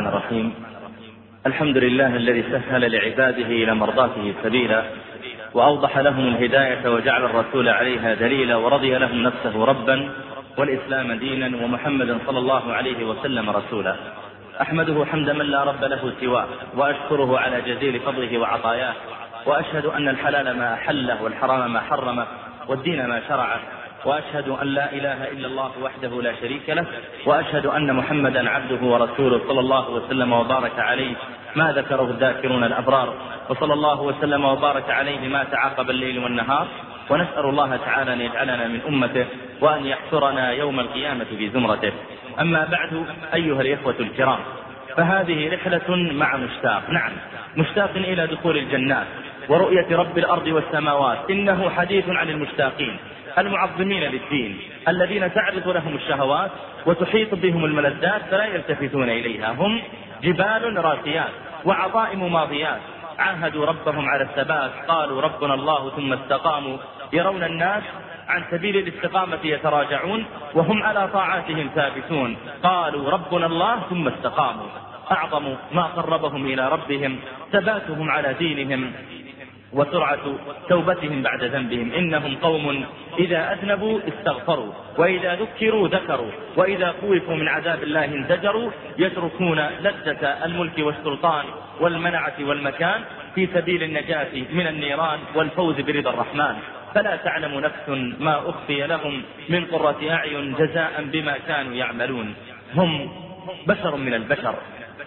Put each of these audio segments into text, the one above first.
الرحمن الرحيم. الحمد لله الذي سهل لعباده إلى مرضاته سبيلا وأوضح لهم الهداية وجعل الرسول عليها دليلا ورضي لهم نفسه ربا والإسلام دينا ومحمدا صلى الله عليه وسلم رسولا. أحمده حمد من لا رب له سواه وأشكره على جزيل فضله وعطاياه وأشهد أن الحلال ما أحله والحرام ما حرمه والدين ما شرعه وأشهد أن لا إله إلا الله وحده لا شريك له وأشهد أن محمدا عبده ورسوله صلى الله وسلم وبارك عليه. ما ذكره الذاكرون الأبرار؟ وصلى الله وسلم وبارك عليه ما تعاقب الليل والنهار. ونسأل الله تعالى أن يجعلنا من أمته وأن يحشرنا يوم القيامة في زمرته. أما بعد أيها الإخوة الكرام فهذه رحلة مع مشتاق. نعم مشتاق إلى دخول الجنات ورؤية رب الأرض والسماوات. إنه حديث عن المشتاقين. المعظمين للدين الذين تعرض لهم الشهوات وتحيط بهم الملذات فلا يلتفتون إليها. هم جبال راسيات وعظائم ماضيات. عاهدوا ربهم على الثبات قالوا ربنا الله ثم استقاموا. يرون الناس عن سبيل الاستقامة يتراجعون وهم على طاعاتهم ثابتون. قالوا ربنا الله ثم استقاموا. أعظم ما قربهم إلى ربهم ثباتهم على دينهم. وسرعة توبتهم بعد ذنبهم. إنهم قوم إذا أذنبوا استغفروا وإذا ذكروا ذكروا وإذا خوفوا من عذاب الله انزجروا يتركون لذة الملك والسلطان والمنعة والمكان في سبيل النجاة من النيران والفوز برضا الرحمن. فلا تعلم نفس ما أخفي لهم من قرة أعين جزاء بما كانوا يعملون. هم بشر من البشر.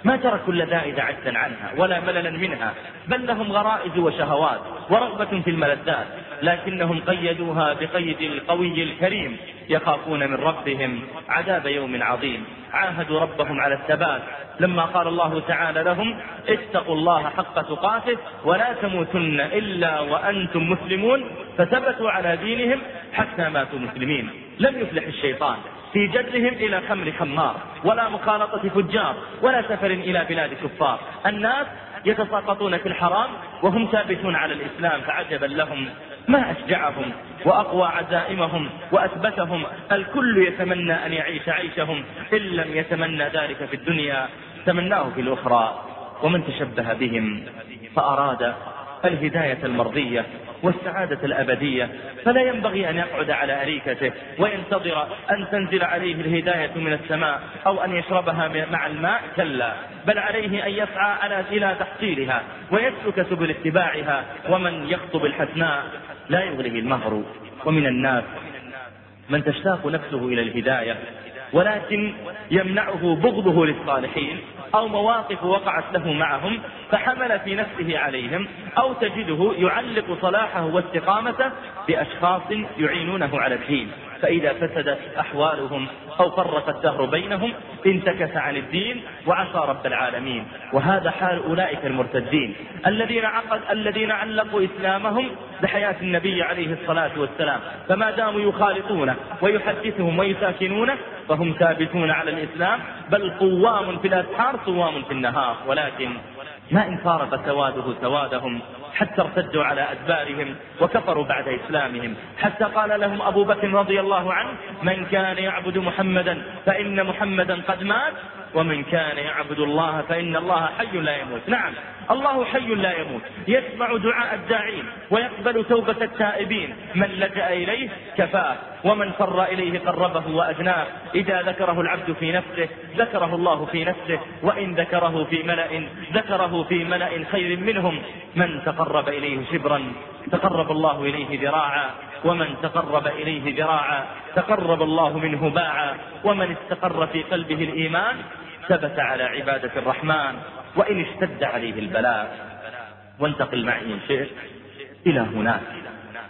ما تركوا اللذائذ عجزا عنها ولا مللا منها بل لهم غرائز وشهوات ورغبة في الملذات لكنهم قيدوها بقيد القوي الكريم يخافون من ربهم عذاب يوم عظيم. عاهدوا ربهم على الثبات. لما قال الله تعالى لهم اتقوا الله حق تقاته ولا تموتن إلا وأنتم مسلمون فثبتوا على دينهم حتى ماتوا مسلمين. لم يفلح الشيطان. في جدهم إلى خمر خمار ولا مخالطة فجار ولا سفر إلى بلاد كفار. الناس يتساقطون في الحرام وهم ثابتون على الإسلام فعجبا لهم ما أشجعهم وأقوى عزائمهم وأثبتهم. الكل يتمنى أن يعيش عيشهم إن لم يتمنى ذلك في الدنيا تمناه في الأخرى. ومن تشبه بهم فأراد الهداية المرضية. والسعادة الأبدية فلا ينبغي أن يقعد على أريكته وينتظر أن تنزل عليه الهداية من السماء أو أن يشربها مع الماء كلا. بل عليه أن يسعى على إلى تحصيلها ويسلك سبل اتباعها ومن يخطب الحسناء لا يغره المهر. ومن الناس من تشتاق نفسه إلى الهداية. ولكن يمنعه بغضه للصالحين أو مواقف وقعت له معهم فحمل في نفسه عليهم أو تجده يعلق صلاحه واستقامته بأشخاص يعينونه على الدين. فإذا فسدت أحوالهم أو فرق الدهر بينهم انتكس عن الدين وعصى رب العالمين. وهذا حال أولئك المرتدين الذين عقد الذين علقوا إسلامهم بحياة النبي عليه الصلاة والسلام. فما داموا يخالطونه ويحدثهم ويساكنونه فهم ثابتون على الإسلام بل قوام في الأسحار صوام في النهار. ولكن ما إن فارق سواده سوادهم. حتى ارتدوا على أدبارهم وكفروا بعد إسلامهم. حتى قال لهم أبو بكر رضي الله عنه من كان يعبد محمدا فإن محمدا قد مات ومن كان يعبد الله فإن الله حي لا يموت. نعم الله حي لا يموت. يسمع دعاء الداعين ويقبل توبة التائبين. من لجأ إليه كفاه ومن فر إليه قربه وأدناه إذا ذكره العبد في نفسه ذكره الله في نفسه وإن ذكره في ملأ ذكره في ملأ خير منهم. من تقرب إليه شبرا تقرب الله إليه ذراعا ومن تقرب إليه ذراعا تقرب الله منه باعا ومن استقر في قلبه الإيمان ثبت على عبادة الرحمن وإن اشتد عليه البلاء. وانتقل معي إن شئت إلى هناك.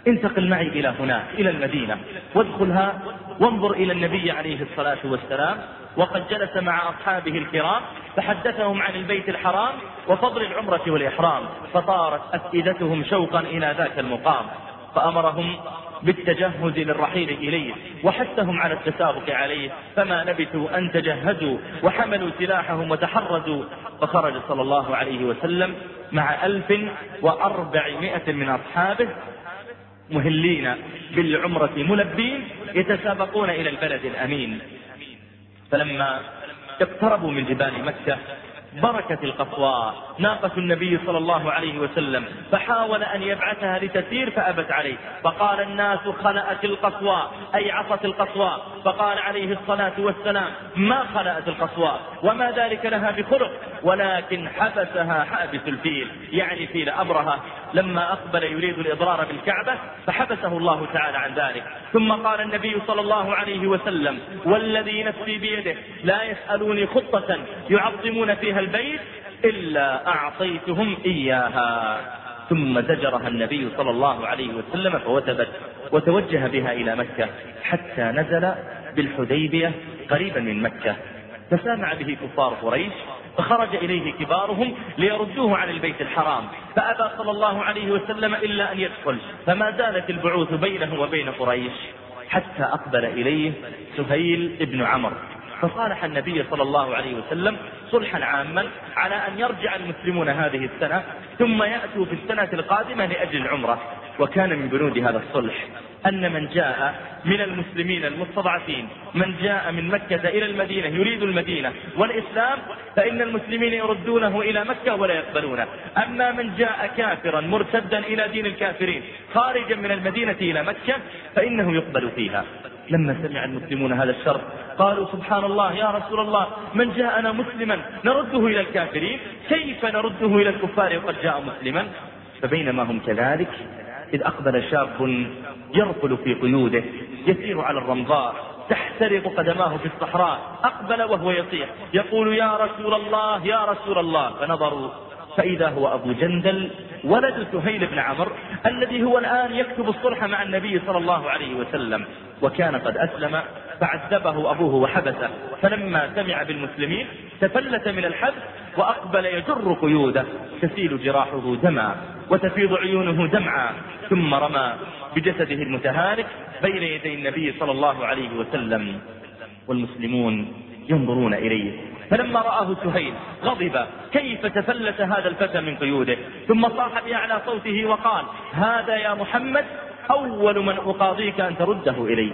انتقل معي إلى هناك إلى المدينة. وادخلها وانظر إلى النبي عليه الصلاة والسلام وقد جلس مع أصحابه الكرام فحدثهم عن البيت الحرام وفضل العمرة والإحرام فطارت أفئدتهم شوقا إلى ذاك المقام فأمرهم بالتجهز للرحيل إليه وحثهم على التسابق عليه فما لبثوا أن تجهزوا وحملوا سلاحهم وتحرزوا فخرج صلى الله عليه وسلم مع ألف وأربعمائة من أصحابه مهلين بالعمرة ملبين يتسابقون إلى البلد الأمين. فلما اقتربوا من جبال مكة بركة القصواء ناقة النبي صلى الله عليه وسلم فحاول أن يبعثها لتسير فأبت عليه. فقال الناس خلأت القصواء أي عصت القصواء فقال عليه الصلاة والسلام ما خلأت القصواء وما ذلك لها بخلق. ولكن حبسها حابس الفيل يعني فيل أبرهة. لما أقبل يريد الإضرار بالكعبة فحبسه الله تعالى عن ذلك. ثم قال النبي صلى الله عليه وسلم والذي نفسي بيده لا يسألوني خطة يعظمون فيها البيت إلا أعطيتهم إياها. ثم زجرها النبي صلى الله عليه وسلم فوثبت وتوجه بها إلى مكة حتى نزل بالحديبية قريبا من مكة. فسامع به كفار قريش فخرج إليه كبارهم ليردوه عن البيت الحرام. فأبى صلى الله عليه وسلم إلا أن يدخل. فما زالت البعوث بينه وبين قريش حتى أقبل إليه سهيل بن عمرو. فصالح النبي صلى الله عليه وسلم صلحا عاما على أن يرجع المسلمون هذه السنة ثم يأتوا في السنة القادمة لأجل العمرة. وكان من بنود هذا الصلح أن من جاء من المسلمين المستضعفين من جاء من مكة إلى المدينة يريد المدينة والإسلام فإن المسلمين يردونه إلى مكة ولا يقبلونه. أما من جاء كافرا مرتدا إلى دين الكافرين خارجا من المدينة إلى مكة فإنه يقبل فيها. لما سمع المسلمون هذا الشر قالوا سبحان الله يا رسول الله من جاءنا مسلما نرده إلى الكافرين؟ كيف نرده إلى الكفار وقد جاء مسلما؟ فبينما هم كذلك إذ أقبل شاب يرقل في قيوده يسير على الرمضاء تحترق قدماه في الصحراء أقبل وهو يصيح يقول يا رسول الله يا رسول الله فنظروا فإذا هو أبو جندل ولد سهيل بن عمرو الذي هو الآن يكتب الصلح مع النبي صلى الله عليه وسلم. وكان قد أسلم فعذبه أبوه وحبسه فلما سمع بالمسلمين تفلت من الحبس وأقبل يجر قيوده تسيل جراحه دما وتفيض عيونه دمعا ثم رمى بجسده المتهالك بين يدي النبي صلى الله عليه وسلم. والمسلمون ينظرون إليه. فلما رآه سهيل غضب كيف تفلت هذا الفتى من قيوده؟ ثم صاح بأعلى صوته وقال هذا يا محمد أول من أقاضيك أن ترده إلي.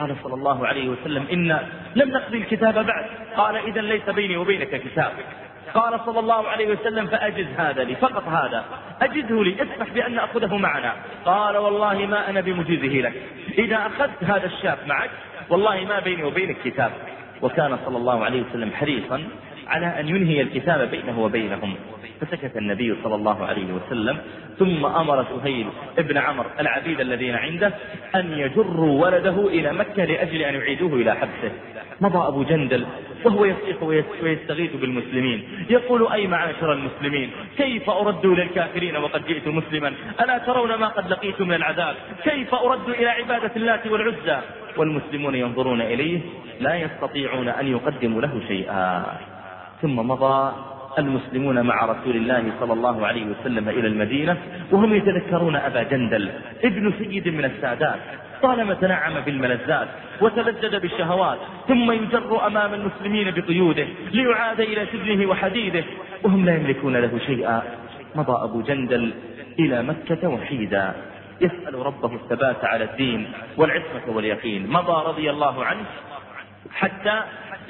قال صلى الله عليه وسلم إن لم نقضي الكتاب بعد. قال إذا ليس بيني وبينك كتاب. قال صلى الله عليه وسلم فأجز هذا لي فقط هذا. أجزه لي اسمح بأن أخذه معنا. قال والله ما أنا بمجيزه لك. إذا أخذت هذا الشاب معك والله ما بيني وبينك كتاب. وكان صلى الله عليه وسلم حريصا على أن ينهي الكتاب بينه وبينهم. فسكت النبي صلى الله عليه وسلم ثم أمر سهيل ابن عمر العبيد الذين عنده أن يجروا ولده إلى مكة لأجل أن يعيدوه إلى حبسه. مضى أبو جندل وهو يصيح ويستغيث بالمسلمين يقول أي معاشر المسلمين؟ كيف أرد إلى الكافرين وقد جئت مسلما؟ ألا ترون ما قد لقيت من العذاب؟ كيف أرد إلى عبادة اللات والعزى؟ والمسلمون ينظرون إليه لا يستطيعون أن يقدموا له شيئا. ثم مضى المسلمون مع رسول الله صلى الله عليه وسلم إلى المدينة وهم يتذكرون أبا جندل ابن سيد من السادات طالما تنعم بالملذات وتلذذ بالشهوات ثم يجر أمام المسلمين بقيوده ليعاد إلى سجنه وحديده وهم لا يملكون له شيئا. مضى أبو جندل إلى مكة وحيدا. يسأل ربه الثبات على الدين والعصمة واليقين. مضى رضي الله عنه حتى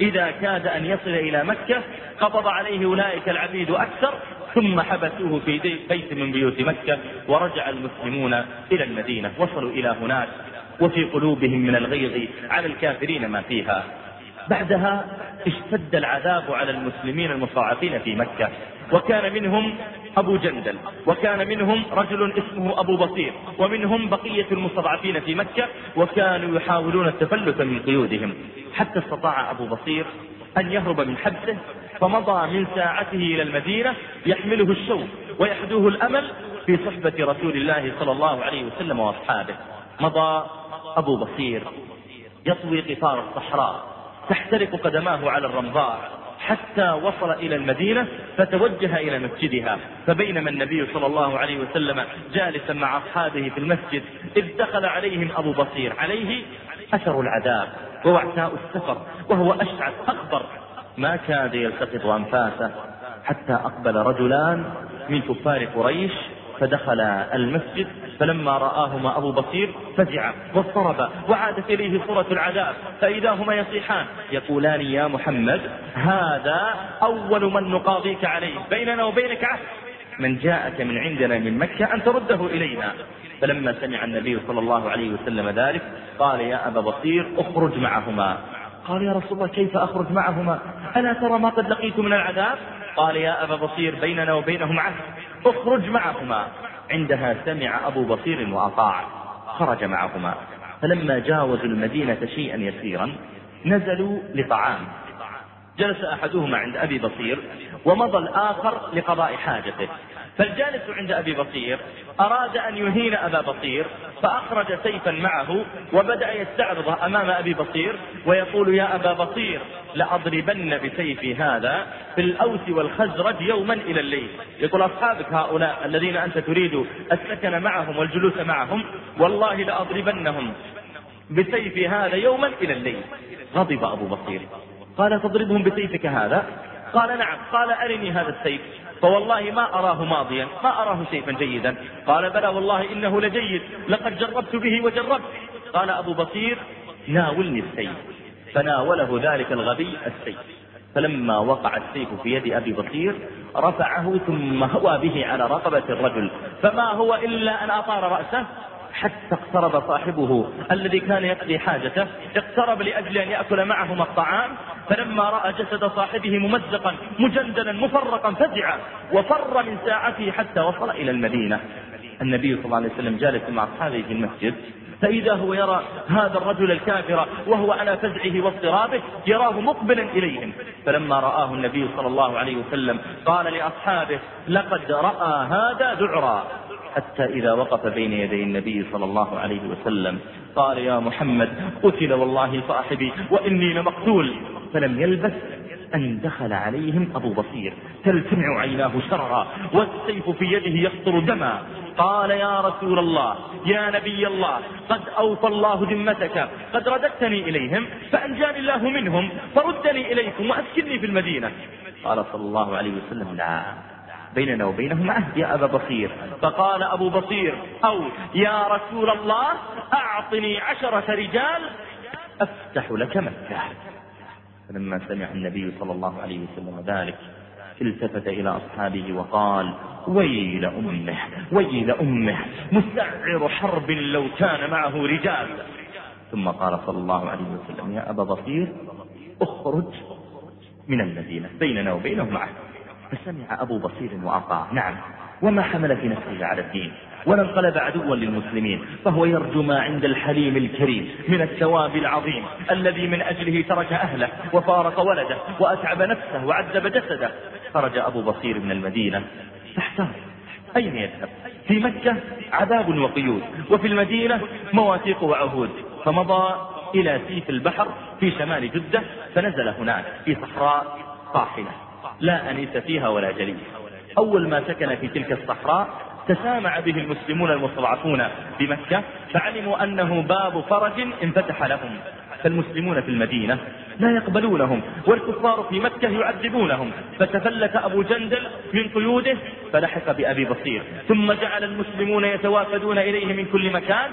إذا كاد أن يصل إلى مكة قبض عليه أولئك العبيد أكثر ثم حبسوه في بيت من بيوت مكة ورجع المسلمون إلى المدينة. وصلوا إلى هناك وفي قلوبهم من الغيظ على الكافرين ما فيها. بعدها اشتد العذاب على المسلمين المستضعفين في مكة. وكان منهم أبو جندل وكان منهم رجل اسمه أبو بصير ومنهم بقية المستضعفين في مكة وكانوا يحاولون التفلت من قيودهم. حتى استطاع أبو بصير أن يهرب من حبسه فمضى من ساعته إلى المدينة يحمله الشوق ويحدوه الأمل في صحبة رسول الله صلى الله عليه وسلم وأصحابه. مضى أبو بصير يطوي قطار الصحراء تحترق قدماه على الرمضاء. حتى وصل إلى المدينة فتوجه إلى مسجدها. فبينما النبي صلى الله عليه وسلم جالسا مع أصحابه في المسجد إذ دخل عليهم أبو بصير. عليه أثر العذاب ووعثاء السفر وهو أشعث أكبر ما كاد يلتقط أنفاسه حتى أقبل رجلان من كفار قريش فدخل المسجد فلما رآهما أبو بصير فزع واضطرب وعادت إليه صورة العذاب فإذا هما يصيحان يقولان يا محمد هذا أول من نقاضيك عليه بيننا وبينك عهد. من جاءك من عندنا من مكة أن ترده إلينا. فلما سمع النبي صلى الله عليه وسلم ذلك قال يا أبا بصير اخرج معهما. قال يا رسول الله كيف أخرج معهما؟ ألا ترى ما قد لقيت من العذاب؟ قال يا أبا بصير بيننا وبينهم عهد. اخرج معهما. عندها سمع أبو بصير وأطاع. خرج معهما. فلما جاوزوا المدينة شيئا يسيرا نزلوا لطعام. جلس أحدهما عند أبي بصير ومضى الآخر لقضاء حاجته. فالجالس عند أبي بصير أراد أن يهين أبا بصير فأخرج سيفا معه وبدأ يستعرضه أمام أبي بصير ويقول يا أبا بصير لأضربن بسيفي هذا في الأوس والخزرج يوما إلى الليل. يقول أصحابك هؤلاء الذين أنت تريد السكن معهم والجلوس معهم والله لأضربنهم بسيفي هذا يوما إلى الليل. غضب أبو بصير. قال تضربهم بسيفك هذا؟ قال نعم. قال أرني هذا السيف. فوالله ما أراه ماضيا ما أراه سيفا جيدا. قال بلى والله إنه لجيد. لقد جربت به وجربت. قال أبو بصير ناولني السيف. فناوله ذلك الغبي السيف. فلما وقع السيف في يد أبي بصير رفعه ثم هوى به على رقبة الرجل. فما هو إلا أن أطار رأسه حتى اقترب صاحبه الذي كان يقضي حاجته اقترب لأجل أن يأكل معهم الطعام فلما رأى جسد صاحبه ممزقا مجندلا مفرقا فزع وفر من ساعته حتى وصل إلى المدينة. النبي صلى الله عليه وسلم جالس مع أصحابه في المسجد فإذا هو يرى هذا الرجل الكافر وهو على فزعه واضطرابه يراه مقبلا إليهم. فلما رآه النبي صلى الله عليه وسلم قال لأصحابه لقد رأى هذا ذعرا. حتى إذا وقف بين يدي النبي صلى الله عليه وسلم قال يا محمد قتل والله صاحبي وإني لمقتول. فلم يلبث أن دخل عليهم أبو بصير. تلتمع عيناه شررا والسيف في يده يقطر دما. قال يا رسول الله يا نبي الله قد أوفى الله ذمتك. قد رددتني إليهم فأنجاني الله منهم فردني إليكم وأسكنني في المدينة. قال صلى الله عليه وسلم لا بيننا وبينهم عهد يا أبا بصير. فقال أبو بصير أو يا رسول الله أعطني عشرة رجال أفتح لك مكة. فلما سمع النبي صلى الله عليه وسلم ذلك التفت إلى أصحابه وقال ويل أمه ويل أمه مسعر حرب لو كان معه رجال. ثم قال صلى الله عليه وسلم يا أبا بصير اخرج من المدينة بيننا وبينهم عهد فسمع أبو بصير وأطاع. نعم. وما حمل في نفسه على الدين. ولا انقلب عدوا للمسلمين. فهو يرجو ما عند الحليم الكريم من الثواب العظيم الذي من أجله ترك أهله وفارق ولده وأتعب نفسه وعذب جسده. خرج أبو بصير من المدينة. فاحتار. أين يذهب؟ في مكة عذاب وقيود. وفي المدينة مواثيق وعهود. فمضى إلى سيف البحر في شمال جدة فنزل هناك في صحراء طاحنة لا أنيس فيها ولا جليس. أول ما سكن في تلك الصحراء تسامع به المسلمون المستضعفون بمكة فعلموا أنه باب فرج انفتح لهم. فالمسلمون في المدينة لا يقبلونهم والكفار في مكة يعذبونهم. فتفلت أبو جندل من قيوده فلحق بأبي بصير. ثم جعل المسلمون يتوافدون إليه من كل مكان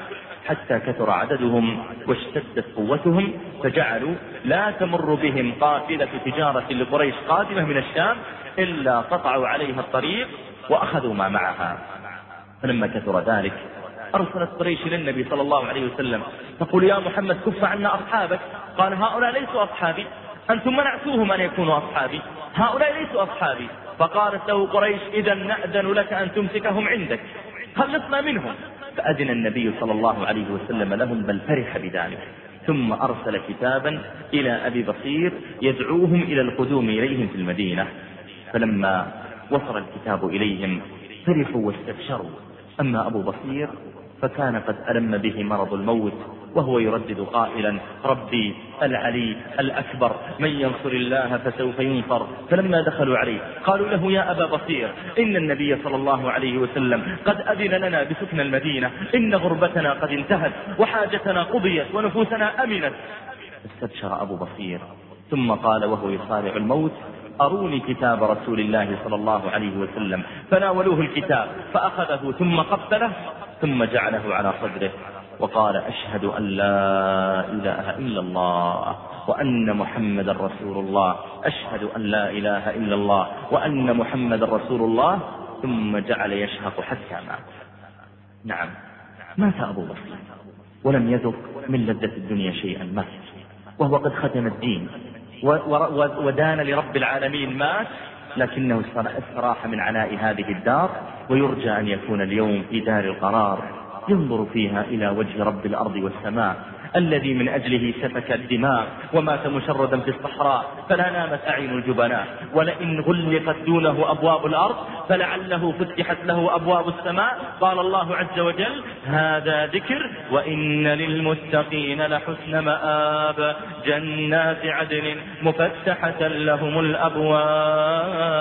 حتى كثر عددهم واشتدت قوتهم فجعلوا لا تمر بهم قافلة تجارة لقريش قادمة من الشام إلا قطعوا عليها الطريق وأخذوا ما معها. فلما كثر ذلك أرسلت قريش إلى النبي صلى الله عليه وسلم. تقول يا محمد كف عنا أصحابك. قال هؤلاء ليسوا أصحابي. أنتم منعتوهم أن يكونوا أصحابي. هؤلاء ليسوا أصحابي. فقالت له قريش إذا نأذن لك أن تمسكهم عندك. خلصنا منهم؟ فأذن النبي صلى الله عليه وسلم لهم بل فرح بذلك. ثم أرسل كتابا إلى أبي بصير يدعوهم إلى القدوم إليهم في المدينة. فلما وصل الكتاب إليهم فرحوا واستبشروا. أما أبو بصير فكان قد ألم به مرض الموت وهو يردد قائلا ربي العلي الأكبر من ينصر الله فسوف ينصر. فلما دخلوا عليه قالوا له يا أبا بصير إن النبي صلى الله عليه وسلم قد أذن لنا بسكن المدينة إن غربتنا قد انتهت وحاجتنا قضيت ونفوسنا أمنت. استبشر أبو بصير ثم قال وهو يصارع الموت أروني كتاب رسول الله صلى الله عليه وسلم. فناولوه الكتاب فأخذه ثم قبله ثم جعله على صدره. وقال أشهد أن لا إله إلا الله وأن محمد رسول الله. أشهد أن لا إله إلا الله وأن محمد رسول الله. ثم جعل يشهق حتى مات. نعم. مات أبو بكر. ولم يذق من لذة الدنيا شيئا مات. وهو قد ختم الدين. ودان لرب العالمين مات لكنه استراح من عناء هذه الدار ويرجى أن يكون اليوم في دار القرار. ينظر فيها إلى وجه رب الأرض والسماء. الذي من أجله سفك الدماء ومات مشردا في الصحراء فلا نامت أعين الجبناء. ولئن غلقت دونه أبواب الأرض فلعله فتحت له أبواب السماء. قال الله عز وجل هذا ذكر وإن للمتقين لحسن مآب. جنات عدن مفتحة لهم الأبواب.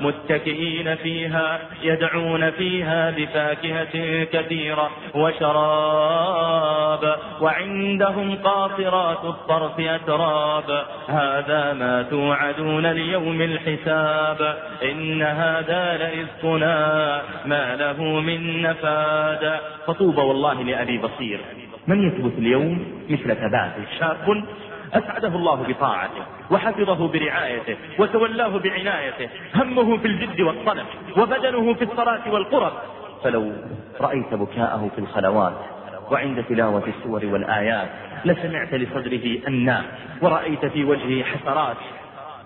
متكئين فيها يدعون فيها بفاكهة كثيرة وشراب. وعندهم قاصرات الطرف أتراب. هذا ما توعدون ليوم الحساب. إن هذا لرزقنا ما له من نفاد. فطوبى والله لأبي بصير. من يثبت اليوم مثل ثباته شاب أسعده الله بطاعته وحفظه برعايته وتولاه بعنايته همه في الجد والطلب وبدنه في الصلاة والقرب. فلو رأيت بكاءه في الخلوات وعند تلاوة السور والآيات لسمعت لصدره الناء ورأيت في وجهه حسرات.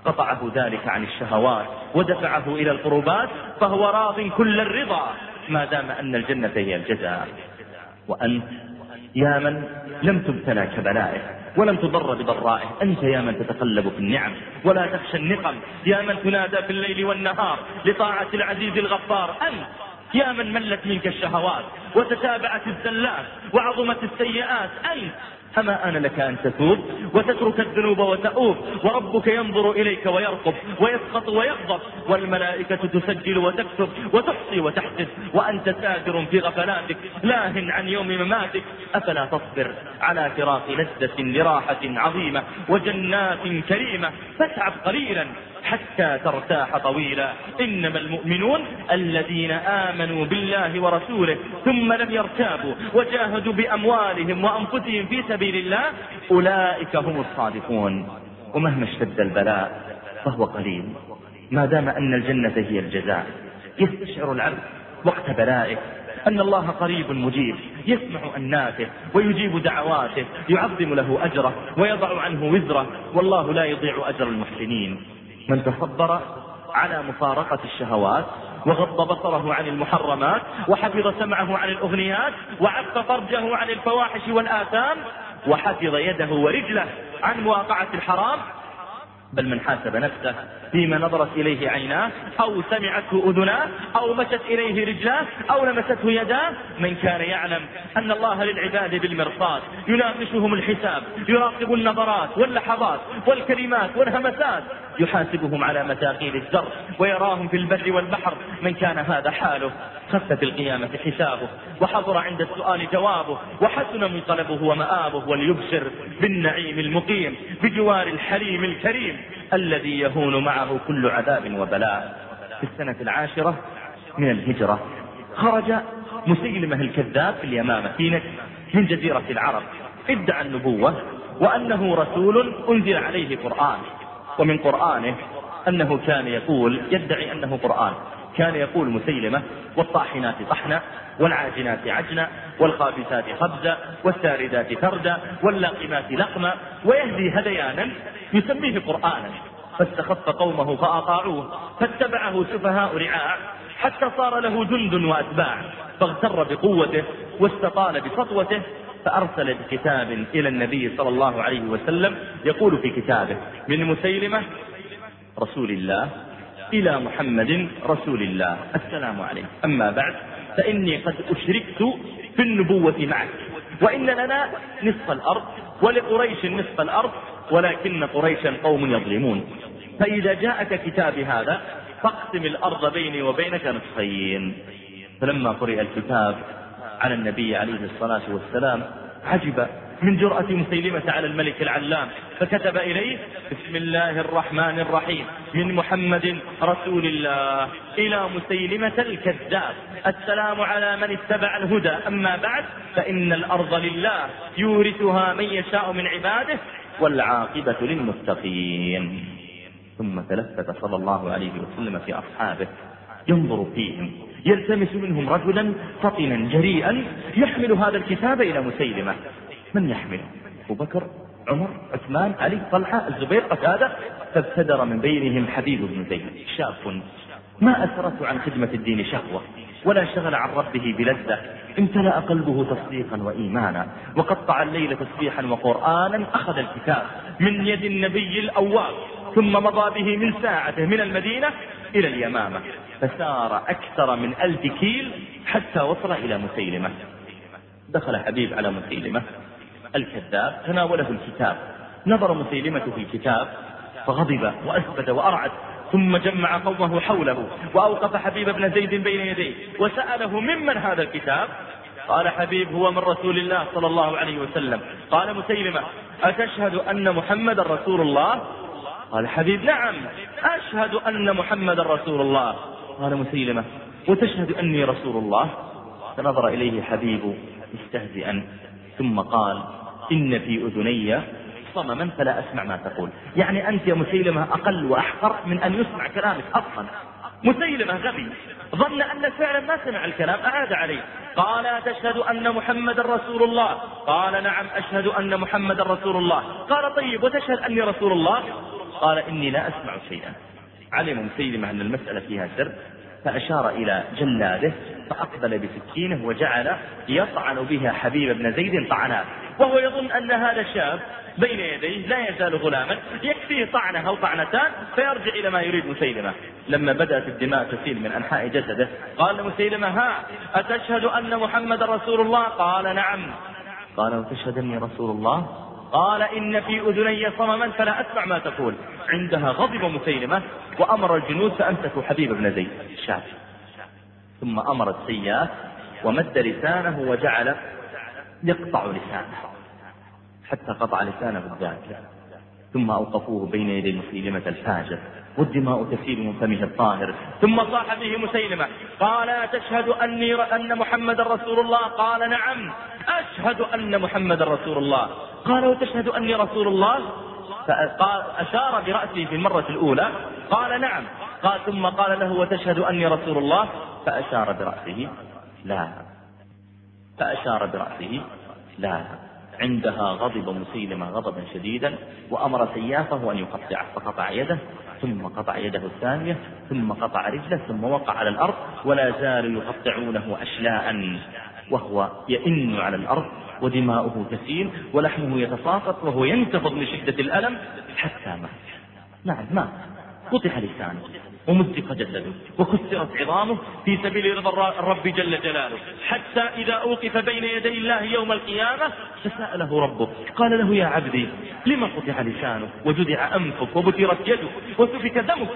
قطعه ذلك عن الشهوات ودفعه إلى القربات فهو راض كل الرضا. ما دام أن الجنة هي الجزاء. وأنت يا من لم تبتلى كبلائه ولم تضر بضرائه أنت يا من تتقلب في النعم ولا تخشى النقم. يا من تنادى في الليل والنهار لطاعة العزيز الغفار. أنت يا من ملت منك الشهوات وتتابعت الزلات وعظمت السيئات. أنت أما آن لك أن تتوب؟ وتترك الذنوب وتؤوب وربك ينظر إليك ويرقب ويسخط ويغضب والملائكة تسجل وتكتب وتحصي وتحسب وأنت سادر في غفلاتك لاه عن يوم مماتك. أفلا تصبر على فراق لذة لراحة عظيمة وجنات كريمة فاتعب قليلا. حتى ترتاح طويلا. إنما المؤمنون الذين آمنوا بالله ورسوله ثم لم يرتابوا وجاهدوا بأموالهم وأنفسهم في سبيل الله أولئك هم الصادقون. ومهما اشتد البلاء فهو قليل. ما دام أن الجنة هي الجزاء يستشعر العبد وقت بلائه أن الله قريب مجيب يسمع أناته ويجيب دعواته يعظم له أجره ويضع عنه وزره والله لا يضيع أجر المحسنين. من تصبر على مفارقة الشهوات وغض بصره عن المحرمات وحفظ سمعه عن الأغنيات وعف فرجه عن الفواحش والآثام وحفظ يده ورجله عن مواقعة الحرام بل من حاسب نفسه فيما نظرت إليه عيناه أو سمعته أذناه أو مشت إليه رجلاه أو لمسته يداه من كان يعلم أن الله للعباد بالمرصاد يناقشهم الحساب يراقب النظرات واللحظات والكلمات والهمسات يحاسبهم على مثاقيل الزر ويراهم في البر والبحر من كان هذا حاله. خف في القيامة حسابه وحضر عند السؤال جوابه وحسن منقلبه ومآبه وليبشر بالنعيم المقيم بجوار الحليم الكريم الذي يهون معه كل عذاب وبلاء. في السنة العاشرة من الهجرة خرج مسيلمة الكذاب في اليمامة في من جزيرة العرب. ادعى النبوة وأنه رسول أنزل عليه قرآن ومن قرآنه أنه كان يقول يدعي أنه قرآن. كان يقول مسيلمة والطاحنات طحنا والعاجنات عجنا والخابثات خبزا والساردات فردا واللاقمات لقما ويهدي هديانا يسميه قرآنا. فاستخف قومه فأطاعوه فاتبعه سفهاء رعاع حتى صار له جند وأتباع. فاغتر بقوته واستطال بسطوته فأرسل بكتاب إلى النبي صلى الله عليه وسلم يقول في كتابه من مسيلمة رسول الله إلى محمد رسول الله. السلام عليكم. أما بعد فإني قد أشركت في النبوة معك وإن لنا نصف الأرض ولقريش نصف الأرض ولكن قريشا قوم يظلمون. فإذا جاءك كتابي هذا فاقسم الأرض بيني وبينك نصفين. فلما قرئ الكتاب على النبي عليه الصلاة والسلام عجب من جرأة مسيلمة على الملك العلام. فكتب إليه بسم الله الرحمن الرحيم. من محمد رسول الله إلى مسيلمة الكذاب. السلام على من اتبع الهدى. أما بعد فإن الأرض لله. يورثها من يشاء من عباده والعاقبة للمتقين. ثم تلفت صلى الله عليه وسلم في أصحابه. ينظر فيهم. يلتمس منهم رجلا فطنا جريئا. يحمل هذا الكتاب إلى مسيلمة. من يحمله؟ أبو بكر عمر عثمان علي طلحة الزبير قتادة. فابتدر من بينهم حبيب بن زيد. شاب. ما أثرته عن خدمة الدين شهوة ولا شغل عن ربه بلذة. امتلأ قلبه تصديقا وإيمانا وقطع الليل تسبيحا وقرآنا. أخذ الكتاب من يد النبي الأواب ثم مضى به من ساعته من المدينة إلى اليمامة. فسار أكثر من ألف كيل حتى وصل إلى مسيلمة. دخل حبيب على مسيلمة. الكذاب تناوله الكتاب. نظر مسيلمة في الكتاب فغضب وأثبت وأرعد ثم جمع قومه حوله وأوقف حبيب بن زيد بين يديه وسأله ممن هذا الكتاب؟ قال حبيب هو من رسول الله صلى الله عليه وسلم. قال مسيلمة أتشهد أن محمد رسول الله؟ قال حبيب نعم أشهد أن محمد رسول الله. قال مسيلمة وتشهد أني رسول الله؟ فنظر إليه حبيب مستهزئا ثم قال إن في أذني صمما فلا أسمع ما تقول. يعني أنت يا مسيلمة أقل وأحقر من أن يسمع كلامك أصلا مسيلمة غبي. ظن أن فعلا ما سمع الكلام أعاد عليه. قال تشهد أن محمد رسول الله؟ قال نعم أشهد أن محمد رسول الله. قال طيب وتشهد أني رسول الله؟ قال إني لا أسمع شيئا. علم مسيلمة أن المسألة فيها سر فأشار إلى جلادة فأقبل بسكينة وجعل يطعن بها حبيب بن زيد طعنات وهو يظن أن هذا الشاب بين يديه لا يزال غلاما يكفيه طعنة أو طعنتان فيرجع إلى ما يريد مسيلمة. لما بدأت الدماء تسيل من أنحاء جسده قال مسيلمة ها أتشهد أن محمد رسول الله؟ قال نعم. قال وتشهد أني رسول الله؟ قال إن في أذني صمما فلا أسمع ما تقول. عندها غضب مسيلمة وأمر الجنود فأمسكوا حبيب بن زيد الشافي ثم أمر السياف ومد لسانه وجعل يقطع لسانه حتى قطع لسانه الذاكر ثم أوقفوه بين يدي مسيلمة الفاجر والدماء تسيل من فمه الطاهر. ثم صاح به مسيلمة قال تشهد أني أن محمد رسول الله. قال نعم أشهد أن محمد رسول الله. قال وتشهد أني رسول الله؟ فقال أشار برأسه في المرة الأولى. قال نعم. قال ثم قال له وتشهد أني رسول الله؟ فأشار برأسه لا. فأشار برأسه لا عندها غضب مسيلمة غضبا شديدا وأمر سيافه أن يقطعه فقطع يده ثم قطع يده الثانية ثم قطع رجله ثم وقع على الأرض ولا زالوا يقطعونه أشلاء وهو يئن على الأرض ودماؤه تسيل ولحمه يتساقط وهو ينتفض من شدة الألم حتى مات. نعم مات. قطع لسانه. ومزق جسده وكسرت عظامه في سبيل رضا الرب جل جلاله. حتى إذا أوقف بين يدي الله يوم القيامة فسأله ربه قال له يا عبدي لما قطع لسانك وجدع أنفك وبترت يدك وسفك دمك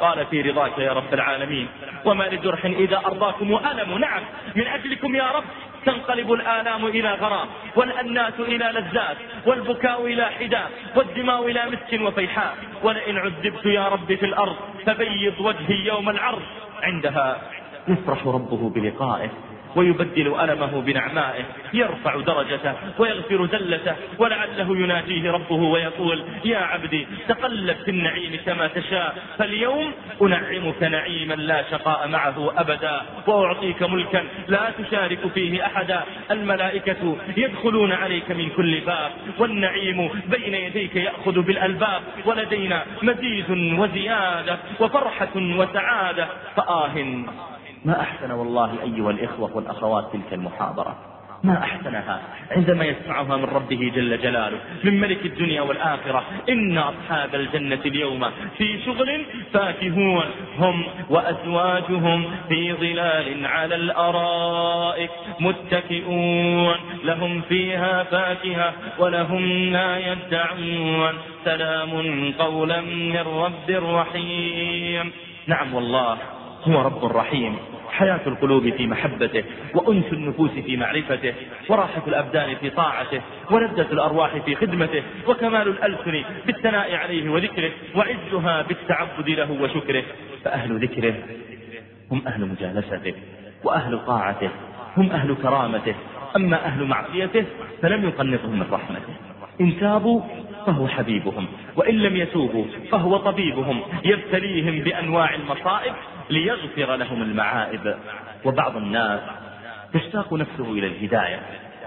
قال في رضاك يا رب العالمين. وما لجرح إذا أرضاكم وألم؟ نعم من أجلكم يا رب. تنقلب الآلام إلى غرام والأنات إلى لذات والبكاء إلى حداء والدماء إلى مسك وفيحاء. ولئن عذبت يا رب في الأرض فبيض وجهي يوم العرض. عندها يفرح ربه بلقائه. ويبدل ألمه بنعمائه يرفع درجته ويغفر زلته ولعله يناجيه ربه ويقول يا عبدي تقلب في النعيم كما تشاء فاليوم أنعمك نعيما لا شقاء معه أبدا وأعطيك ملكا لا تشارك فيه أحدا الملائكة يدخلون عليك من كل باب والنعيم بين يديك يأخذ بالألباب ولدينا مزيد وزيادة وفرحة وسعادة فآه ما أحسن والله أيها الإخوة والأخوات تلك المحاضرة؟ ما أحسنها؟ عندما يسمعها من ربه جل جلاله من ملك الدنيا والآخرة إن أصحاب الجنة اليوم في شغل فاكهون. هم وأزواجهم في ظلال على الأرائك متكئون. لهم فيها فاكهة ولهم ما يدعون. سلام قولا من رب رحيم. نعم والله هو رب رحيم. حياة القلوب في محبته وأنس النفوس في معرفته وراحة الأبدان في طاعته ولذة الأرواح في خدمته وكمال الألسن بالثناء عليه وذكره وعزها بالتعبد له وشكره. فأهل ذكره هم أهل مجالسته وأهل طاعته هم أهل كرامته. أما أهل معصيته فلم يقنطهم من رحمته. إن تابوا فهو حبيبهم وإن لم يتوبوا فهو طبيبهم يبتليهم بأنواع المصائب ليغفر لهم المعائب. وبعض الناس تشتاق نفسه إلى الهداية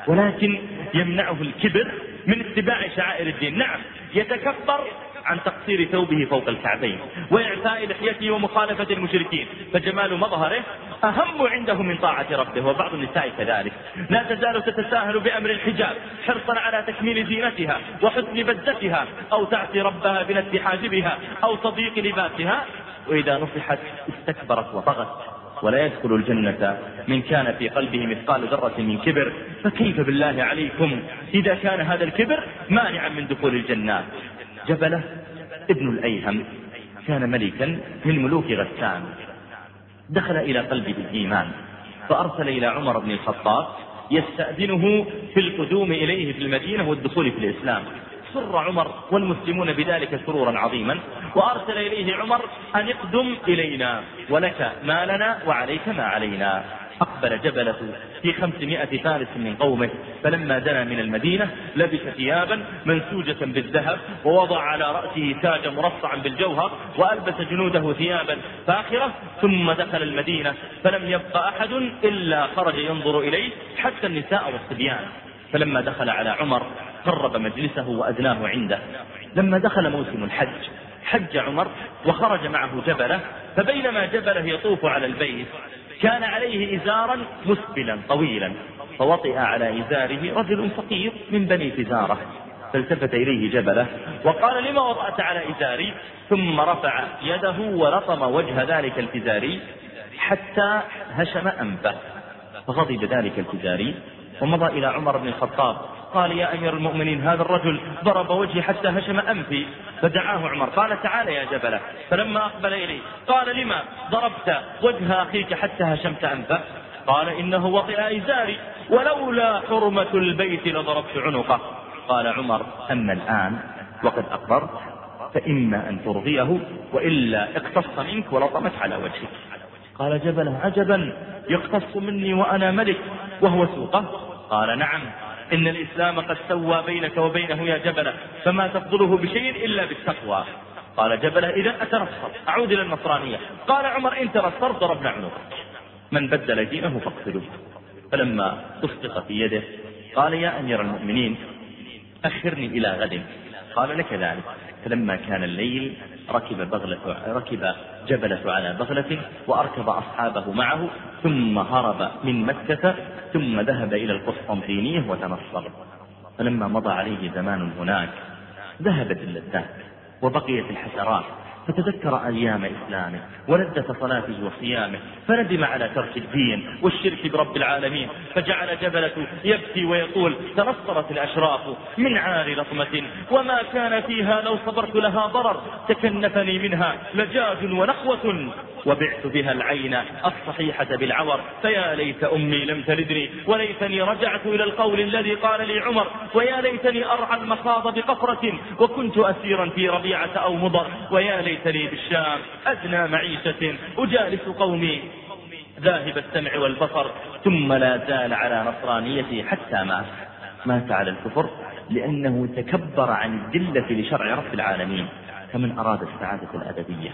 ولكن يمنعه الكبر من اتباع شعائر الدين. نعم يتكبر عن تقصير ثوبه فوق الكعبين وإعفاء لحيته ومخالفة المشركين. فجمال مظهره أهم عنده من طاعة ربه وبعض النساء كذلك. لا تزال تتساهل بأمر الحجاب حرصا على تكميل زينتها وحسن بزتها أو تعصي ربها بنت حاجبها أو تضييق لباسها. وإذا نصحت استكبرت وطغت ولا يدخل الجنة من كان في قلبه مثقال ذرة من كبر. فكيف بالله عليكم؟ إذا كان هذا الكبر مانعا من دخول الجنات جبلة ابن الأيهم. كان ملكا من ملوك غسان. دخل إلى قلبه الإيمان. فأرسل إلى عمر بن الخطاب يستأذنه في القدوم إليه في المدينة والدخول في الإسلام. سر عمر والمسلمون بذلك سرورا عظيما وأرسل إليه عمر أن اقدم إلينا ولك ما لنا وعليك ما علينا. أقبل جبلة في خمسمائة فارس من قومه فلما دنا من المدينة لبس ثيابا منسوجة بالذهب ووضع على رأسه تاجا مرصعا بالجوهر وألبس جنوده ثيابا فاخرة ثم دخل المدينة فلم يبق أحد إلا خرج ينظر إليه حتى النساء والصبيان. فلما دخل على عمر قرب مجلسه وأدناه عنده. لما دخل موسم الحج حج عمر وخرج معه جبله فبينما جبله يطوف على البيت كان عليه إزارا مسبلا طويلا فوطئ على إزاره رجل فقير من بني فزارة فالتفت إليه جبله وقال لما وضعت على إزاري؟ ثم رفع يده ولطم وجه ذلك الفزاري حتى هشم أنفه فغضب ذلك الفزاري ومضى إلى عمر بن الخطاب. قال يا أمير المؤمنين هذا الرجل ضرب وجهي حتى هشم أنفي فدعاه عمر. قال تعال يا جبلة. فلما أقبل إليه قال لما ضربت وجه أخيك حتى هشمت أنفه قال إنه وطئ إزاري ولولا حرمة البيت لضربت عنقه. قال عمر أما الآن وقد أقررت فإما أن ترضيه وإلا اقتص منك ولطمت على وجهك. قال جبلة عجبا يقتص مني وأنا ملك وهو سوقه؟ قال نعم. إن الإسلام قد سوى بينك وبينه يا جبلة فما تفضله بشيء إلا بالتقوى. قال جبلة إذا أتنصر أعود إلى النصرانية. قال عمر إن تنصرت ضربنا عنقك من بدل دينه فاقتلوه فلما أسقط في يده قال يا أمير المؤمنين أخرني إلى غد. قال لك ذلك. فلما كان الليل ركب بغلة ركب جبلة على بغلة وأركب أصحابه معه ثم هرب من مكة ثم ذهب إلى القسطنطينية وتنصر فلما مضى عليه زمان هناك ذهبت اللذات وبقيت الحسرات فتذكر أيام إسلامه ولذة صلاته وصيامه فندم على ترك الدين والشرك برب العالمين فجعل جبلة يبكي ويقول تنصرت الأشراف من عار لطمة وما كان فيها لو صبرت لها ضرر تكنفني منها لجاج ونخوة وبعت بها العين الصحيحة بالعور فيا ليت أمي لم تلدني وليتني رجعت إلى القول الذي قال لي عمر ويا ليتني أرعى المخاض بقفرة وكنت أسيرا في ربيعة أو مضر ويا ليتني بالشام أدنى معيشة أجالس قومي. ذاهب السمع والبصر ثم لا زال على نصرانيته حتى مات. مات على الكفر لأنه تكبر عن الذلة لشرع رب العالمين. فمن أراد السعادة الأبدية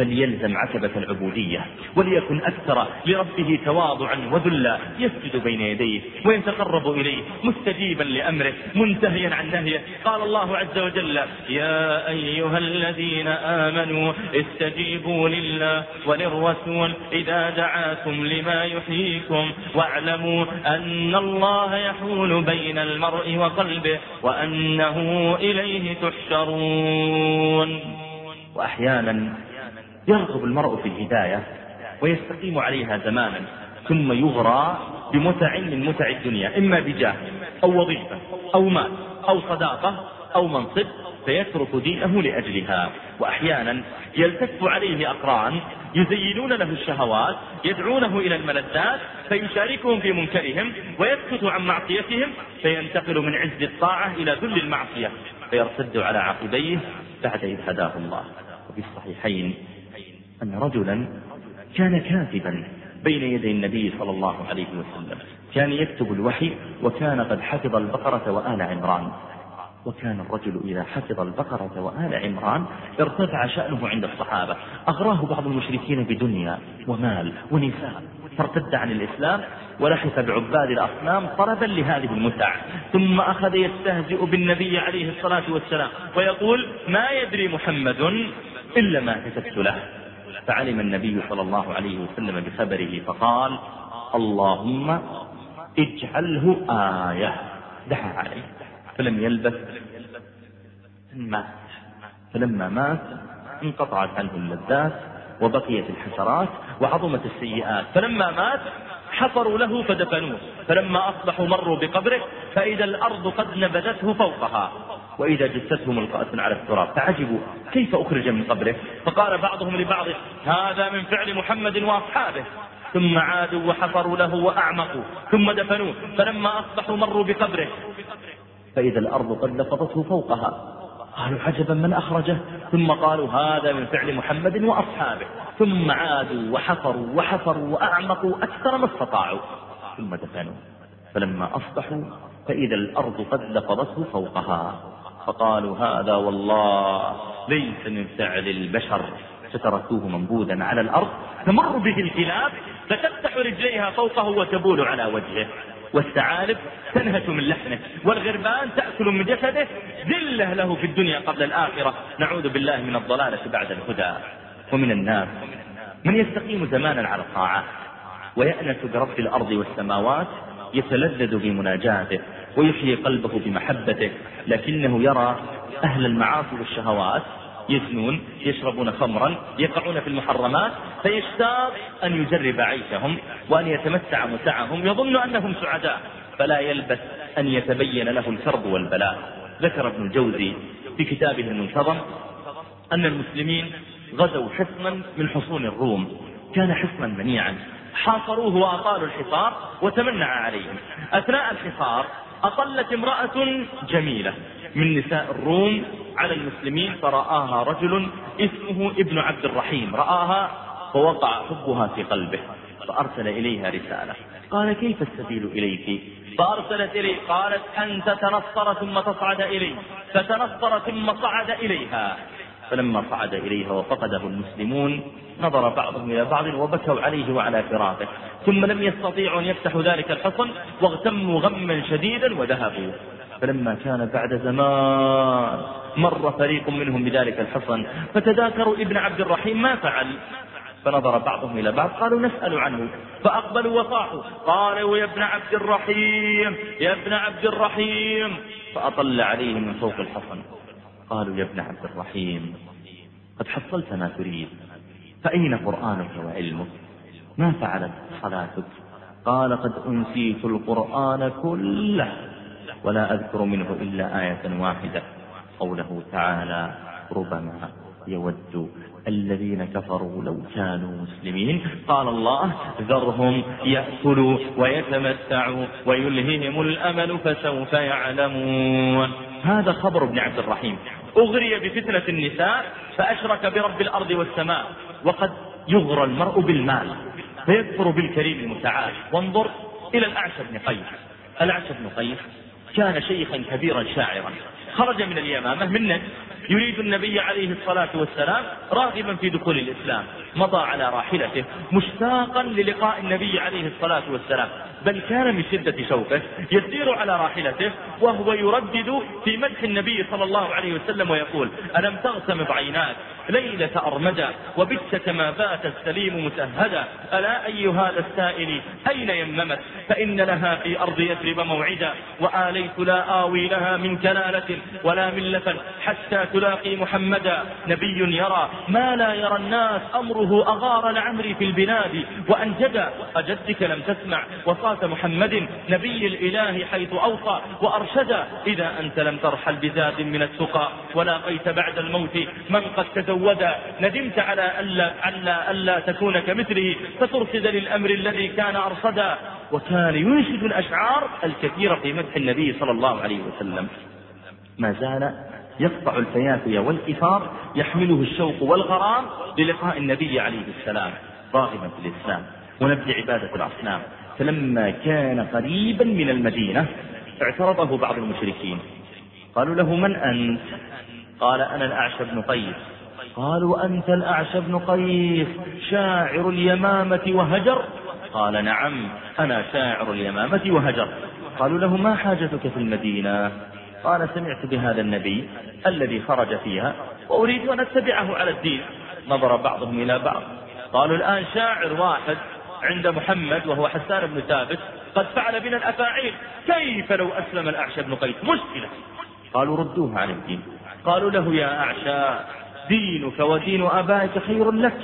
فليلزم عتبة العبودية وليكن أكثر لربه تواضعا وذلا يسجد بين يديه ويتقرب إليه مستجيبا لأمره منتهيا عن نهيه. قال الله عز وجل يا أيها الذين آمنوا استجيبوا لله وللرسول إذا دعاكم لما يحييكم واعلموا أن الله يحول بين المرء وقلبه وأنه إليه تحشرون. وأحيانا يرغب المرء في الهداية ويستقيم عليها زمانا ثم يغرى بمتع من متع الدنيا إما بجاه أو وظيفة أو مال أو صداقة أو منصب فيترك دينه لأجلها. وأحيانا يلتف عليه أقران يزينون له الشهوات يدعونه إلى الملذات فيشاركهم في منكرهم ويسكت عن معصيتهم فينتقل من عز الطاعة إلى ذل المعصية فيرتد على عقبيه بعد إذ هداه الله. وفي الصحيحين أن رجلا كان كاتبا بين يدي النبي صلى الله عليه وسلم. كان يكتب الوحي وكان قد حفظ البقرة وآل عمران. وكان الرجل إذا حفظ البقرة وآل عمران ارتفع شأنه عند الصحابة. أغراه بعض المشركين بدنيا ومال ونساء. فارتد عن الإسلام ولحق بعباد الأصنام طلبا لهذه المتع. ثم أخذ يستهزئ بالنبي عليه الصلاة والسلام ويقول ما يدري محمد إلا ما كتبت له. فعلم النبي صلى الله عليه وسلم بخبره فقال اللهم اجعله آية. دعا عليه. فلم يلبث. مات. فلما مات انقطعت عنه اللذات وبقيت الحسرات وعظمت السيئات. فلما مات حفروا له فدفنوه. فلما أصبحوا مروا بقبره فإذا الأرض قد نبذته فوقها. وإذا جثته ملقاة على التراب فعجبوا كيف أخرج من قبره؟ فقال بعضهم لبعض هذا من فعل محمد وأصحابه. ثم عادوا وحفروا له وأعمقوا ثم دفنوه فلما أصبحوا مروا بقبره. فإذا الأرض قد لفظته فوقها. قالوا عجبا من أخرجه ثم قالوا هذا من فعل محمد وأصحابه. ثم عادوا وحفروا وحفروا وأعمقوا أكثر ما استطاعوا ثم دفنوا فلما أصبحوا فإذا الأرض قد لفظته فوقها. فقالوا هذا والله ليس من فعل البشر فتركوه منبوذا على الأرض تمر به الكلاب فتفتح رجليها فوقه وتبول على وجهه. والثعالب تنهش من لحمه والغربان تأكل من جسده ذلة له في الدنيا قبل الآخرة. نعوذ بالله من الضلالة بعد الهدى. ومن الناس من يستقيم زمانا على الطاعات ويأنس برب الأرض والسماوات يتلذذ بمناجاته. ويحيي قلبه بمحبته لكنه يرى أهل المعاصي والشهوات يزنون يشربون خمرا يقعون في المحرمات فيشتاق أن يجرب عيشهم وأن يتمتع متعهم يظن أنهم سعداء. فلا يلبث أن يتبين له الكرب والبلاء. ذكر ابن الجوزي في كتابه المنتظم أن المسلمين غزوا حصنا من حصون الروم. كان حصنا منيعا. حاصروه وأطالوا الحصار وتمنع عليهم. أثناء الحصار أطلت امرأة جميلة من نساء الروم على المسلمين فرآها رجل اسمه ابن عبد الرحيم. رآها فوقع حبها في قلبه فأرسل إليها رسالة. قال كيف السبيل إليك؟ فأرسلت إليه قالت أن تتنصر ثم تصعد إلي. فتنصر ثم صعد إليها. فلما صعد إليها وفقده المسلمون نظر بعضهم إلى بعض وبكوا عليه وعلى فراقه ثم لم يستطيعوا أن يفتحوا ذلك الحصن واغتموا غما شديدا وذهبوا. فلما كان بعد زمان مر فريق منهم بذلك الحصن فتذاكروا ابن عبد الرحيم ما فعل. فنظر بعضهم إلى بعض قالوا نسأل عنه. فأقبلوا وصاحوا قالوا يا ابن عبد الرحيم يا ابن عبد الرحيم. فأطل عليهم من فوق الحصن. قالوا يا ابن عبد الرحيم قد حصلت ما تريد. فأين قرآنك وعلمك؟ ما فعلت صلاتك؟ قال قد أنسيت القرآن كله ولا أذكر منه إلا آية واحدة. قوله تعالى ربما يود الذين كفروا لو كانوا مسلمين. قال الله ذرهم يأكلوا ويتمتعوا ويلههم الأمل فسوف يعلمون. هذا خبر ابن عبد الرحيم. أغري بفتنة النساء فأشرك برب الأرض والسماء وقد يغرى المرء بالمال فيكفر بالكريم المتعال. وانظر إلى الأعشى بن قيس. الأعشى بن قيس كان شيخا كبيرا شاعرا. خرج من اليمامة من نجد يريد النبي عليه الصلاة والسلام راغبا في دخول الإسلام مضى على راحلته مشتاقا للقاء النبي عليه الصلاة والسلام بل كان من شدة شوقه يسير على راحلته وهو يردد في مدح النبي صلى الله عليه وسلم ويقول ألم تغتمض عيناك ليلة أرمدا وبت كما بات السليم متهدا ألا أي هذا السائل أين يممت فإن لها في أرض يثرب موعدا. وآليت لا آوي لها من كلالة ولا ملة حتى تلاقي محمدا. نبي يرى ما لا يرى الناس أمره أغار لعمري في البلاد. وأنجد أجدك لم تسمع. وصاة محمد نبي الإله حيث أوصى. وأرشد إذا أنت لم ترحل بزاد من التقى ولاقيت بعد الموت من قد تزود. ندمت على ألا, ألا, ألا تكون كمثله. فترشد للأمر الذي كان أرصدا. وكان ينشد الأشعار الكثيرة في مدح النبي صلى الله عليه وسلم. ما زال يقطع الفيافي والكفار يحمله الشوق والغرام للقاء النبي عليه السلام راغبا في الإسلام ونبذ عبادة الأصنام. فلما كان قريبا من المدينة اعترضه بعض المشركين. قالوا له من أنت؟ قال أنا الأعشى بن قيس قالوا أنت الأعشى بن قيس شاعر اليمامة وهجر؟ قال نعم أنا شاعر اليمامة وهجر. قالوا له ما حاجتك في المدينة؟ قال سمعت بهذا النبي الذي خرج فيها وأريد أن أتبعه على الدين. نظر بعضهم إلى بعض. قالوا الآن شاعر واحد عند محمد وهو حسان بن ثابت قد فعل بنا الأفاعيل. كيف لو أسلم الأعشى بن قيس؟ مشكلة. قالوا ردوه عن الدين. قالوا له يا أعشى دينك ودين أبائك خير لك.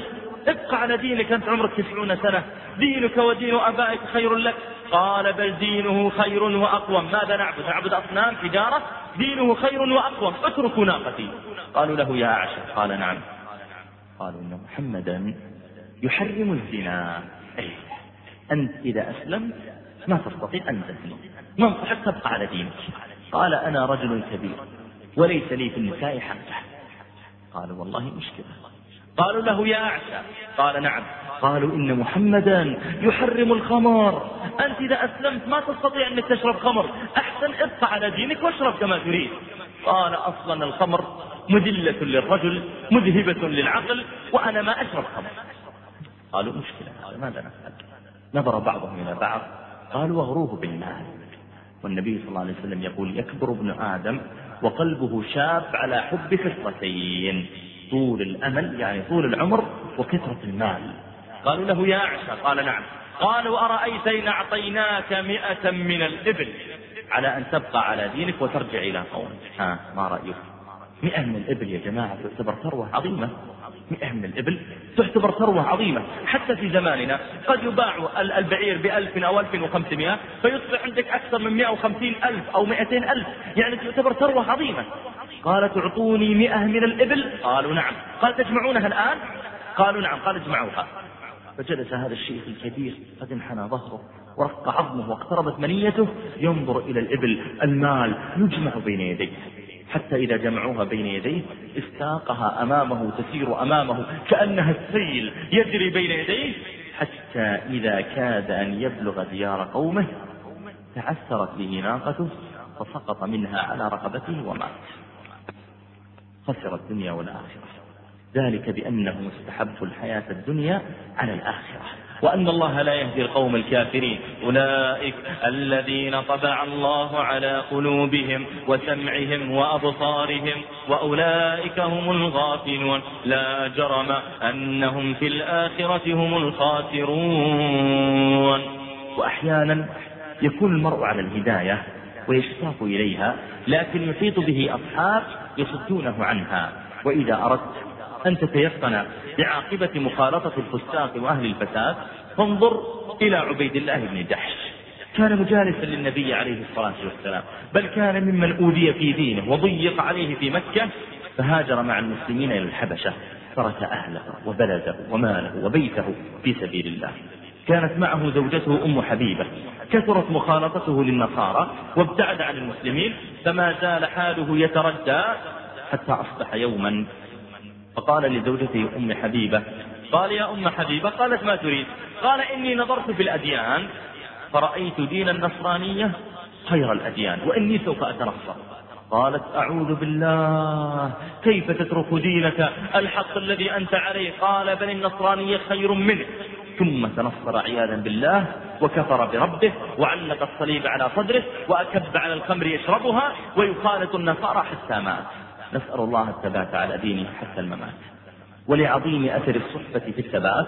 ابقى على دينك أنت عمرك تسعون سنة. دينك ودين أبائك خير لك. قال بل دينه خير وأقوم ماذا نعبد؟ نعبد أصنام حجارة دينه خير وأقوم اتركوا ناقتي. قالوا له يا أعشى قال نعم. قالوا إن محمدا يحرم الزنا. أي أنت إذا أسلمت ما تستطيع أن تزني. ما حتى تبقى على دينك. قال أنا رجل كبير وليس لي في النساء حقه قالوا والله مشكلة. قالوا له يا أعشى. قال نعم. قالوا إن محمدا يحرم الخمر. أنت إذا أسلمت ما تستطيع أنك تشرب خمر. أحسن ابقى على دينك واشرب كما تريد. قال أصلا الخمر مذلة للرجل مذهبة للعقل وأنا ما أشرب خمر. قالوا مشكلة. ماذا نفعل؟ نظر بعضهم إلى بعض. قالوا واغروه بالمال. والنبي صلى الله عليه وسلم يقول يكبر ابن آدم وقلبه شاب على حب خصلتين طول الأمل يعني طول العمر وكثرة المال. قالوا له يا أعشى قال نعم. قالوا أرأيت إن أعطيناك مئة من الإبل؟ على أن تبقى على دينك وترجع إلى قومك. ها ما رأيك؟ مئة من الإبل يا جماعة تعتبر ثروة عظيمة. مئة من الإبل تعتبر ثروة عظيمة. حتى في زماننا قد يباع البعير بألف أو ألف وخمسمائة فيصبح عندك أكثر من مئة وخمسين ألف أو مئتين ألف. يعني تعتبر ثروة عظيمة. قال تعطوني مئة من الإبل. قالوا نعم. قال تجمعونها الآن؟ قالوا نعم. قال اجمعوها. فجلس هذا الشيخ الكبير قد انحنى ظهره ورق عظمه واقتربت منيته. ينظر إلى الإبل المال يجمع بين يديه. حتى إذا جمعوها بين يديه استاقها أمامه تسير أمامه كأنها السيل يجري بين يديه حتى إذا كاد أن يبلغ ديار قومه تعثرت به ناقته فسقط منها على رقبته ومات. خسر الدنيا والآخرة. ذلك بأنه استحب الحياة الدنيا على الآخرة. وأن الله لا يهدي القوم الكافرين. أولئك الذين طبع الله على قلوبهم وسمعهم وأبصارهم وأولئك هم الغافلون. لا جرم أنهم في الآخرة هم الخاسرون. وأحيانا يكون المرء على الهداية ويشتاق إليها لكن يحيط به أصحاب يصدونه عنها. وإذا أردت أن تتيقن بعاقبة مخالطة الفساق وأهل الفساد فانظر إلى عبيد الله بن جحش. كان مجالسا للنبي عليه الصلاة والسلام بل كان ممن أوذي في دينه وضيق عليه في مكة فهاجر مع المسلمين إلى الحبشة ترك أهله وبلده وماله وبيته في سبيل الله. كانت معه زوجته أم حبيبة كثرت مخالطته للنصارى وابتعد عن المسلمين فما زال حاله يتردى حتى أصبح يوما فقال لزوجته أم حبيبة قال يا أم حبيبة قالت ما تريد؟ قال إني نظرت في الأديان فرأيت دين النصرانية خير الأديان وإني سوف أتنصر. قالت أعوذ بالله كيف تترك دينك؟ الحق الذي أنت عليه. قال بل النصرانية خير منك ثم تنصر عياذا بالله وكفر بربه وعلق الصليب على صدره وأكب على الخمر يشربها ويخالط النصارى حتى مات. نسأل الله الثبات على دينه حتى الممات. ولعظيم أثر الصحبة في الثبات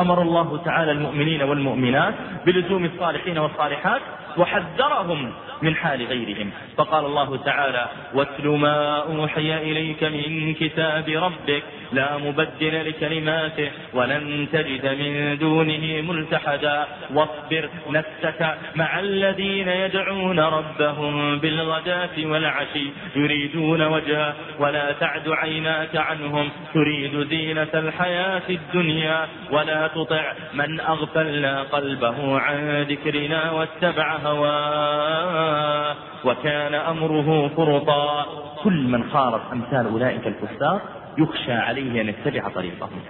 أمر الله تعالى المؤمنين والمؤمنات بلزوم الصالحين والصالحات وحذرهم من حال غيرهم. فقال الله تعالى واتل ما أوحي إليك من كتاب ربك لا مبدل لكلماته ولن تجد من دونه ملتحدا. واصبر نفسك مع الذين يدعون ربهم بالغداة والعشي. يريدون وجهه ولا تعد عيناك عنهم. تريد زينة الحياة الدنيا ولا تطع من أغفلنا قلبه عن ذكرنا واتبع هواه. وكان أمره فرطا. كل من خالط أمثال أولئك الكفار يخشى عليه أن يتبع طريقهم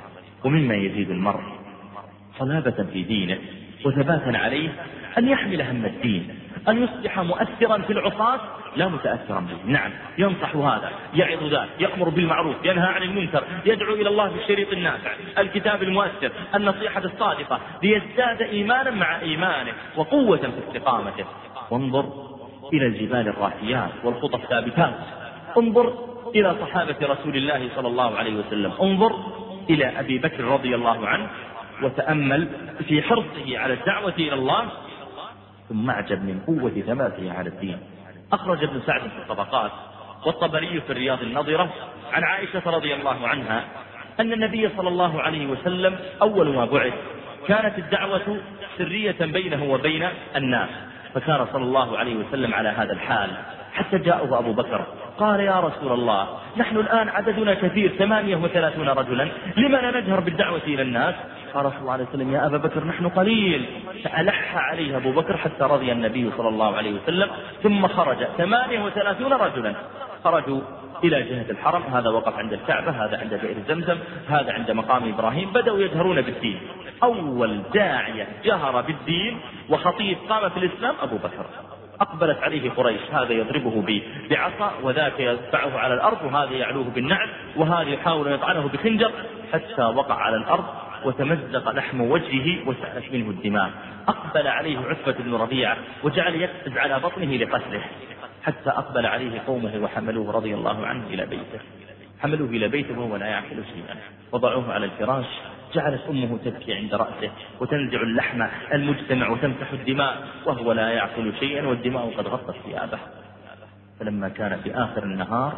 ومما يزيد المرء صلابة في دينه وثباتا عليه أن يحمل هم الدين أن يصبح مؤثرا في العصاة لا متأثرا به. نعم ينصح هذا يعظ ذاك يأمر بالمعروف ينهى عن المنكر يدعو إلى الله بالشريط النافع الكتاب المؤثر النصيحة الصادقة ليزداد إيمانا مع إيمانه وقوة في استقامته. وانظر إلى الجبال الراسيات والخطى الثابتات انظر إلى صحابة رسول الله صلى الله عليه وسلم. انظر إلى أبي بكر رضي الله عنه وتأمل في حرصه على الدعوة إلى الله ثم أعجب من قوة ثباته على الدين. أخرج ابن سعد في الطبقات والطبري في الرياض النظرة عن عائشة رضي الله عنها أن النبي صلى الله عليه وسلم أول ما بعث كانت الدعوة سرية بينه وبين الناس فكان صلى الله عليه وسلم على هذا الحال. حتى جاءه أبو بكر. قال يا رسول الله نحن الآن عددنا كثير ثمانية وثلاثون رجلا. لما لا نجهر بالدعوة إلى الناس؟ قال صلى الله عليه وسلم يا أبا بكر نحن قليل. فألح عليه أبو بكر حتى رضي النبي صلى الله عليه وسلم ثم خرج ثمانية وثلاثون رجلا. خرجوا إلى جهة الحرم هذا وقف عند الكعبة هذا عند بئر زمزم هذا عند مقام إبراهيم بدأوا يجهرون بالدين. أول داعية جهر بالدين وخطيب قام في الإسلام أبو بكر. أقبلت عليه قريش هذا يضربه بعصا وذاك يدفعه على الأرض وهذا يعلوه بالنعل وهذا يحاول أن يطعنه بخنجر حتى وقع على الأرض وتمزق لحم وجهه وسألت منه الدماء. أقبل عليه عتبة بن ربيعة وجعل يقفز على بطنه لقتله حتى أقبل عليه قومه وحملوه رضي الله عنه إلى بيته. حملوه إلى بيته وهو لا يعقل شيئا. وضعوه على الفراش جعلت أمه تبكي عند رأسه وتنزع اللحم المجتمع وتمسح الدماء وهو لا يعقل شيئا والدماء قد غطت ثيابه. فلما كان في آخر النهار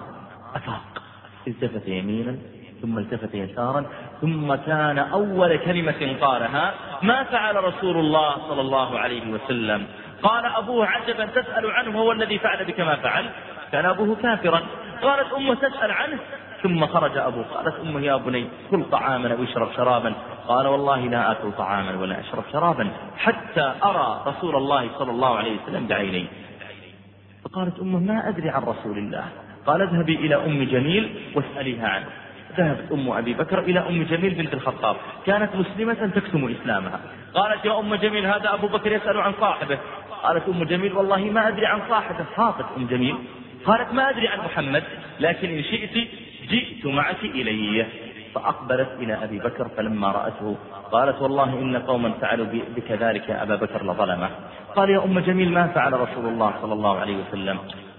أفاق التفت يمينا ثم التفت يسارا ثم كان أول كلمة قالها ما فعل رسول الله صلى الله عليه وسلم؟ قال أبوه عجبا تسأل عنه هو الذي فعل بك ما فعل؟ كان أبوه كافرا قالت أمه تسأل عنه ثم خرج أبوه قالت أمه يا بني كل طعاما أو اشرب شرابا. قال والله لا أكل طعاما ولا أشرب شرابا حتى أرى رسول الله صلى الله عليه وسلم بعيني فقالت أمه ما أدري عن رسول الله. قال اذهبي إلى أم جميل واسأليها عنه. ذهبت أم أبي بكر إلى أم جميل بنت الخطاب. كانت مسلمة تكتم إسلامها. قالت يا أم جميل هذا أبو بكر يسأل عن صاحبه. قالت أم جميل والله ما أدري عن صاحبه. خاطت أم جميل. قالت ما أدري عن محمد لكن إن شئت جئت معك إلي. فأقبلت إلى أبي بكر فلما رأته قالت والله إن قوما فعلوا بك ذلك يا أبا بكر لظلمه. قال يا أم جميل ما فعل رسول الله صلى الله عليه وسلم.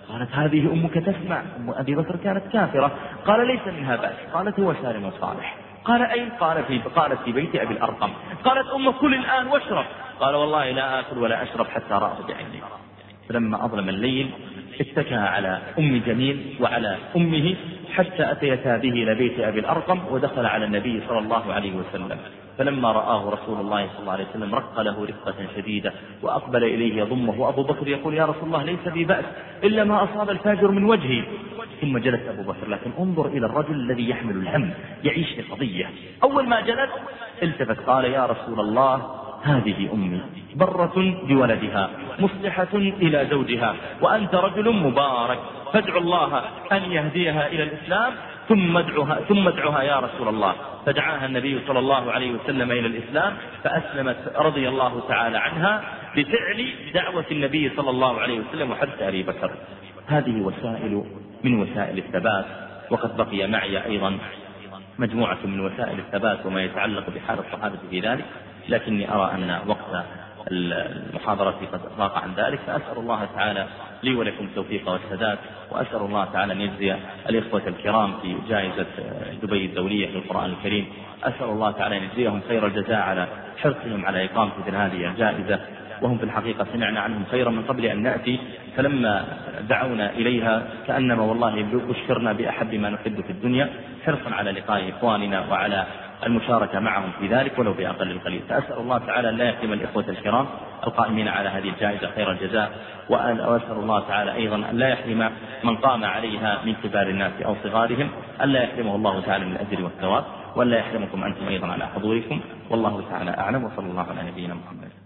قالت هذه أمك تسمع. أم أبي بكر كانت كافرة. قال ليس منها بأس. قالت هو سالم صالح. قال أين قال في قالت في بيت أبي الأرقم. قالت أم كل الآن واشرب. قال والله لا آكل ولا أشرب حتى رأت بعيني. فلما أظلم الليل اتكى على أم جميل وعلى أمه حتى أتيتا به إلى بيت أبي الأرقم ودخل على النبي صلى الله عليه وسلم. فلما رآه رسول الله صلى الله عليه وسلم رق له رقة شديدة وأقبل إليه يضمه وأبو بكر يقول يا رسول الله ليس بي بأس إلا ما أصاب الفاجر من وجهي. ثم جلس أبو بكر لكن انظر إلى الرجل الذي يحمل الهم يعيش لقضية أول ما جلس التفت قال يا رسول الله هذه أمي برة بولدها مصلحة إلى زوجها وأنت رجل مبارك فادعو الله أن يهديها إلى الإسلام ثم ادعها ثم ادعها يا رسول الله. فدعاها النبي صلى الله عليه وسلم إلى الإسلام فأسلمت رضي الله تعالى عنها بفعل دعوة النبي صلى الله عليه وسلم وحدث أبي بكر. هذه وسائل من وسائل الثبات وقد بقي معي أيضا مجموعة من وسائل الثبات وما يتعلق بحال الصحابة في ذلك. لكني أرى أن وقت المحاضرة قد ضاق عن ذلك فأسأل الله تعالى لي ولكم التوفيق والسداد وأسأل الله تعالى أن يجزي الإخوة الكرام في جائزة دبي الدولية للقرآن الكريم. أسأل الله تعالى أن يجزيهم خير الجزاء على حرصهم على إقامة مثل هذه الجائزة وهم في الحقيقة سمعنا عنهم خيرا من قبل أن نأتي فلما دعونا إليها كأنما والله بشرنا بأحب ما نحب في الدنيا حرصا على لقاء إخواننا وعلى المشاركة معهم في ذلك ولو بأقل القليل. فأسأل الله تعالى أن لا يحرم الإخوة الكرام القائمين على هذه الجائزة خير الجزاء وأسأل الله تعالى أيضا أن لا يحرم من قام عليها من كبار الناس أو صغارهم أن لا يحرمه الله تعالى من الأجر والثواب وأن لا يحرمكم أنتم أيضا على حضوركم. والله تعالى أعلم وصلى الله على نبينا محمد.